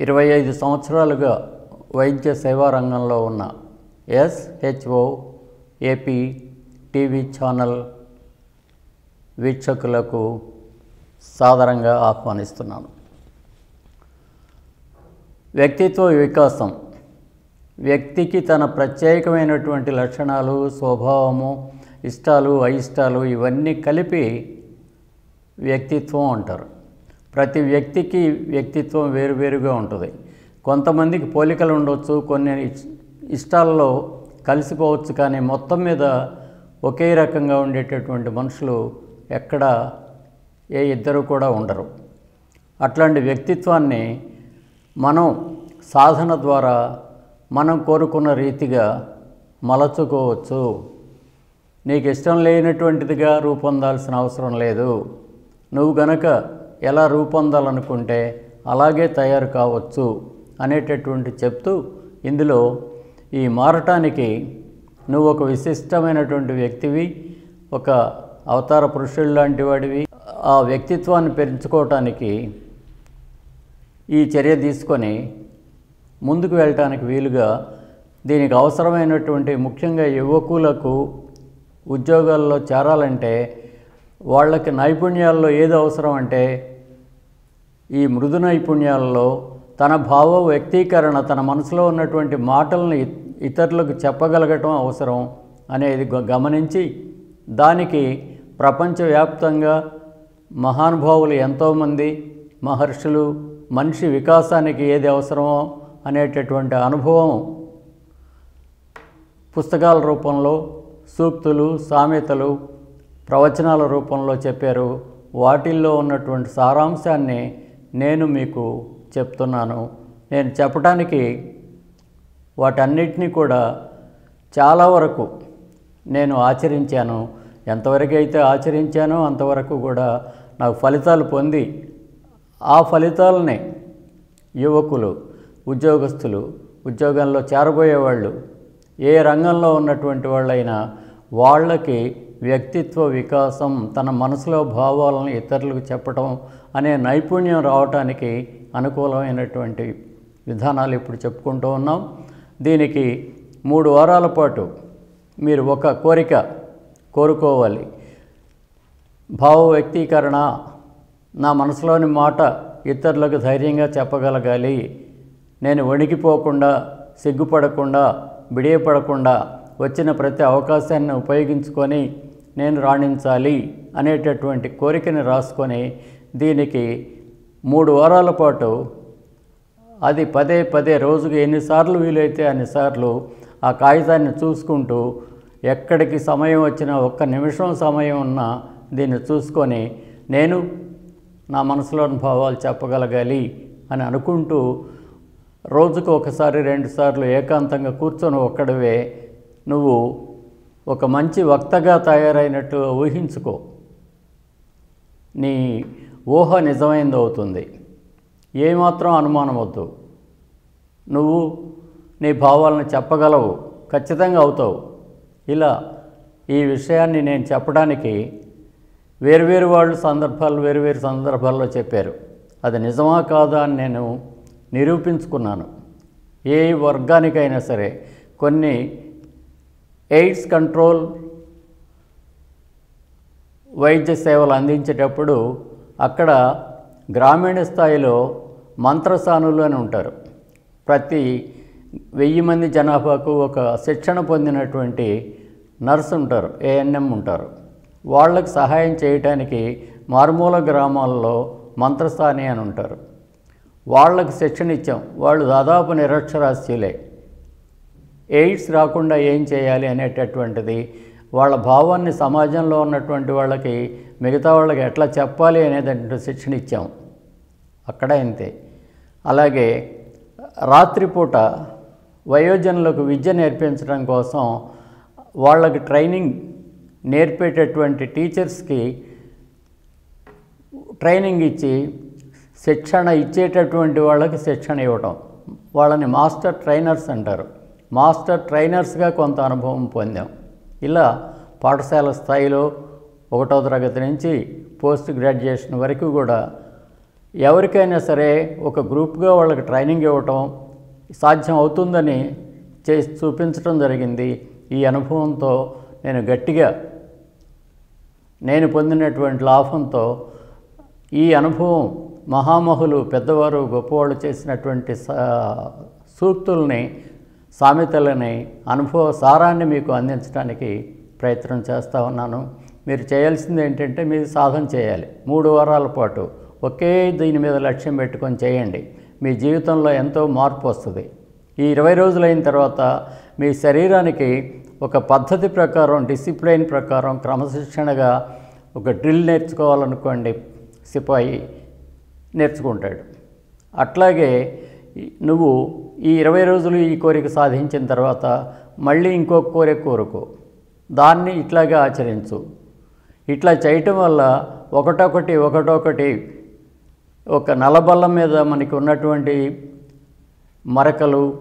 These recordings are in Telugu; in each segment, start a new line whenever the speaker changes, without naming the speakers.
ఇరవై ఐదు సంవత్సరాలుగా వైద్య సేవా రంగంలో ఉన్న ఎస్హెచ్ఓ ఏపీ టీవీ ఛానల్ వీక్షకులకు సాధారణంగా ఆహ్వానిస్తున్నాను. వ్యక్తిత్వ వికాసం. వ్యక్తికి తన ప్రత్యేకమైనటువంటి లక్షణాలు స్వభావము ఇష్టాలు అయిష్టాలు ఇవన్నీ కలిపి వ్యక్తిత్వం అంటారు. ప్రతి వ్యక్తికి వ్యక్తిత్వం వేరువేరుగా ఉంటుంది. కొంతమందికి పోలికలు ఉండవచ్చు కొన్ని ఇష్టాల్లో కలిసిపోవచ్చు కానీ మొత్తం మీద ఒకే రకంగా ఉండేటటువంటి మనుషులు ఎక్కడ ఏ ఇద్దరు కూడా ఉండరు. అట్లాంటి వ్యక్తిత్వాన్ని మనం సాధన ద్వారా మనం కోరుకున్న రీతిగా మలచుకోవచ్చు. నీకు ఇష్టం లేనటువంటిదిగా రూపొందాల్సిన అవసరం లేదు. నువ్వు గనక ఎలా రూపొందాలనుకుంటే అలాగే తయారు కావచ్చు అనేటటువంటి చెప్తూ ఇందులో ఈ మారటానికి నువ్వు ఒక విశిష్టమైనటువంటి వ్యక్తివి ఒక అవతార పురుషుడు లాంటి వాడివి. ఆ వ్యక్తిత్వాన్ని పెంచుకోవటానికి ఈ చర్య తీసుకొని ముందుకు వెళ్ళటానికి వీలుగా దీనికి అవసరమైనటువంటి ముఖ్యంగా యువకులకు ఉద్యోగాల్లో చేరాలంటే వాళ్ళకి నైపుణ్యాల్లో ఏది అవసరం అంటే ఈ మృదు నైపుణ్యాలలో తన భావ వ్యక్తీకరణ తన మనసులో ఉన్నటువంటి మాటలను ఇతరులకు చెప్పగలగటం అవసరం అనేది గ- గమనించి దానికి ప్రపంచవ్యాప్తంగా మహానుభావులు ఎంతోమంది మహర్షులు మనిషి వికాసానికి ఏది అవసరమో అనేటటువంటి అనుభవం పుస్తకాల రూపంలో సూక్తులు సామెతలు ప్రవచనాల రూపంలో చెప్పారు. వాటిల్లో ఉన్నటువంటి సారాంశాన్ని నేను మీకు చెప్తున్నాను. నేను చెప్పడానికి వాటన్నిటినీ కూడా చాలా వరకు నేను ఆచరించాను. ఎంతవరకు అయితే ఆచరించానో అంతవరకు కూడా నాకు ఫలితాలు పొంది ఆ ఫలితాలని యువకులు ఉద్యోగస్తులు ఉద్యోగంలో చేరబోయేవాళ్ళు ఏ రంగంలో ఉన్నటువంటి వాళ్ళైనా వాళ్ళకి వ్యక్తిత్వ వికాసం తన మనసులో భావాలను ఇతరులకు చెప్పడం అనే నైపుణ్యం రావటానికి అనుకూలమైనటువంటి విధానాలు ఇప్పుడు చెప్పుకుంటూ ఉన్నాం. దీనికి మూడు వారాల పాటు మీరు ఒక కోరిక కోరుకోవాలి. భావ వ్యక్తీకరణ నా మనసులోని మాట ఇతరులకు ధైర్యంగా చెప్పగలగాలి. నేను వణికిపోకుండా సిగ్గుపడకుండా బిడియపడకుండా వచ్చిన ప్రతి అవకాశాన్ని ఉపయోగించుకొని నేను రాణించాలి అనేటటువంటి కోరికని రాసుకొని దీనికి మూడు వారాల పాటు అది పదే పదే రోజుకు ఎన్నిసార్లు వీలైతే అన్నిసార్లు ఆ కాగితాన్ని చూసుకుంటూ ఎక్కడికి సమయం వచ్చినా ఒక్క నిమిషం సమయం ఉన్నా దీన్ని చూసుకొని నేను నా మనసులోని భావాలు చెప్పగలగాలి అని అనుకుంటూ రోజుకు ఒకసారి రెండుసార్లు ఏకాంతంగా కూర్చొని ఒక్కడివే నువ్వు ఒక మంచి వక్తగా తయారైనట్టు ఊహించుకో. నీ ఊహ నిజమైంది అవుతుంది ఏమాత్రం అనుమానం వద్దు నువ్వు నీ భావాలను చెప్పగలవు. ఖచ్చితంగా అవుతావు. ఇలా ఈ విషయాన్ని నేను చెప్పడానికి వేరువేరు వాళ్ళు సందర్భాలు వేరువేరు సందర్భాల్లో చెప్పారు. అది నిజమా కాదా అని నేను నిరూపించుకున్నాను. ఏ వర్గానికైనా సరే కొన్ని ఎయిడ్స్ కంట్రోల్ వైద్య సేవలు అందించేటప్పుడు అక్కడ గ్రామీణ స్థాయిలో మంత్రసానులు అని ఉంటారు. ప్రతి వెయ్యి మంది జనాభాకు ఒక శిక్షణ పొందినటువంటి నర్స్ ఉంటారు ఏఎన్ఎం ఉంటారు. వాళ్ళకి సహాయం చేయటానికి మారుమూల గ్రామాల్లో మంత్రస్థాని అని ఉంటారు. వాళ్ళకి శిక్షణ ఇచ్చాం. వాళ్ళు దాదాపు నిరక్షరాస్యులే. ఎయిడ్స్ రాకుండా ఏం చేయాలి అనేటటువంటిది వాళ్ళ భావాన్ని సమాజంలో ఉన్నటువంటి వాళ్ళకి మిగతా వాళ్ళకి ఎట్లా చెప్పాలి అనేటువంటి శిక్షణ ఇచ్చాం. అక్కడ అంతే. అలాగే రాత్రిపూట వయోజనులకు విద్య నేర్పించడం కోసం వాళ్ళకి ట్రైనింగ్ నేర్పేటటువంటి టీచర్స్కి ట్రైనింగ్ ఇచ్చి శిక్షణ ఇచ్చేటటువంటి వాళ్ళకి శిక్షణ ఇవ్వటం. వాళ్ళని మాస్టర్ ట్రైనర్స్ అంటారు. మాస్టర్ ట్రైనర్స్గా కొంత అనుభవం పొందాం. ఇలా పాఠశాల స్థాయిలో ఒకటో తరగతి నుంచి పోస్ట్ గ్రాడ్యుయేషన్ వరకు కూడా ఎవరికైనా సరే ఒక గ్రూప్గా వాళ్ళకి ట్రైనింగ్ ఇవ్వటం సాధ్యం అవుతుందని చేసి చూపించడం జరిగింది. ఈ అనుభవంతో నేను గట్టిగా నేను పొందినటువంటి లాభంతో ఈ అనుభవం మహామహులు పెద్దవారు గొప్పవాళ్ళు చేసినటువంటి సా- సూక్తుల్ని సామెతలని అనుభవ సారాన్ని మీకు అందించడానికి ప్రయత్నం చేస్తూ ఉన్నాను. మీరు చేయాల్సింది ఏంటంటే మీరు సాధన చేయాలి. మూడు వారాల పాటు ఒకే దీని మీద లక్ష్యం పెట్టుకొని చేయండి. మీ జీవితంలో ఎంతో మార్పు వస్తుంది. ఈ ఇరవై రోజులు అయిన తర్వాత మీ శరీరానికి ఒక పద్ధతి ప్రకారం డిసిప్లైన్ ప్రకారం క్రమశిక్షణగా ఒక డ్రిల్ నేర్చుకోవాలనుకోండి సిపాయి నేర్చుకుంటాడు. అట్లాగే నువ్వు ఈ ఇరవై రోజులు ఈ కోరిక సాధించిన తర్వాత మళ్ళీ ఇంకో కోరిక కోరుకో. దాన్ని ఇట్లాగే ఆచరించు. ఇట్లా చేయటం వల్ల ఒకటొకటి ఒకటొకటి ఒక నలబల్ల మీద మనకి ఉన్నటువంటి మరకలు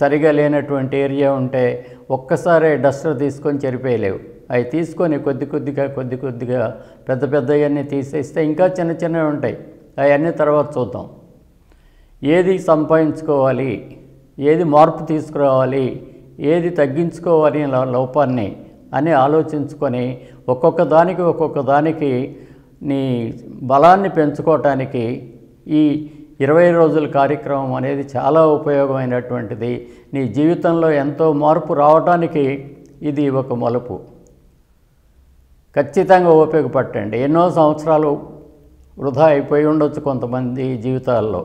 సరిగా లేనటువంటి ఏరియా ఉంటే ఒక్కసారే డస్టర్ తీసుకొని చెరిపేయలేవు. అవి తీసుకొని కొద్ది కొద్దిగా కొద్ది కొద్దిగా పెద్ద పెద్దవన్నీ తీసేస్తే ఇంకా చిన్న చిన్నవి ఉంటాయి. అవన్నీ తర్వాత చూద్దాం. ఏది సంపాదించుకోవాలి? ఏది మార్పు తీసుకురావాలి? ఏది తగ్గించుకోవాలి లోపాన్ని అని ఆలోచించుకొని ఒక్కొక్క దానికి ఒక్కొక్క దానికి నీ బలాన్ని పెంచుకోవటానికి ఈ ఇరవై రోజుల కార్యక్రమం అనేది చాలా ఉపయోగమైనటువంటిది. నీ జీవితంలో ఎంతో మార్పు రావటానికి ఇది ఒక మలుపు. ఖచ్చితంగా ఉపయోగపట్టండి. ఎన్నో సంవత్సరాలు వృధా అయిపోయి ఉండొచ్చు కొంతమంది జీవితాల్లో.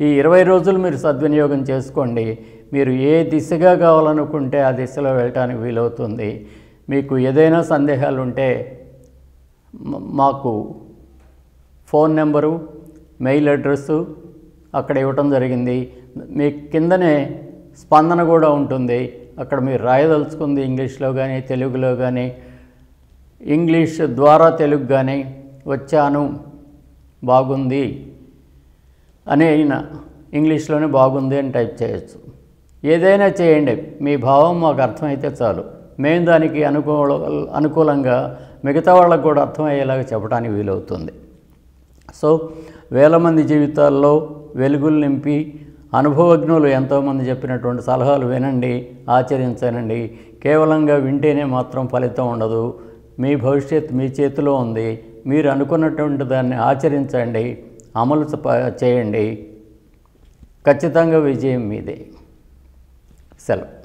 ఈ ఇరవై రోజులు మీరు సద్వినియోగం చేసుకోండి. మీరు ఏ దిశగా కావాలనుకుంటే ఆ దిశలో వెళ్ళటానికి వీలవుతుంది. మీకు ఏదైనా సందేహాలు ఉంటే మాకు ఫోన్ నెంబరు మెయిల్ అడ్రస్సు అక్కడ ఇవ్వటం జరిగింది. మీ కిందనే స్పందన కూడా ఉంటుంది. అక్కడ మీరు రాయదలుచుకుంది ఇంగ్లీష్లో కానీ తెలుగులో కానీ ఇంగ్లీష్ ద్వారా తెలుగు కానీ వచ్చాను బాగుంది అని అయినా ఇంగ్లీష్లోనే బాగుంది అని టైప్ చేయొచ్చు. ఏదైనా చేయండి. మీ భావం మాకు అర్థమైతే చాలు. మేము దానికి అనుకూల అనుకూలంగా మిగతా వాళ్ళకు కూడా అర్థమయ్యేలాగా చెప్పడానికి వీలవుతుంది. సో వేల మంది జీవితాల్లో వెలుగులు నింపి అనుభవజ్ఞులు ఎంతోమంది చెప్పినటువంటి సలహాలు వినండి ఆచరించనండి. కేవలంగా వింటేనే మాత్రం ఫలితం ఉండదు. మీ భవిష్యత్ మీ చేతిలో ఉంది. మీరు అనుకున్నటువంటి దాన్ని ఆచరించండి. అమలు చేయండి. ఖచ్చితంగా విజయం మీదే. సెలవు.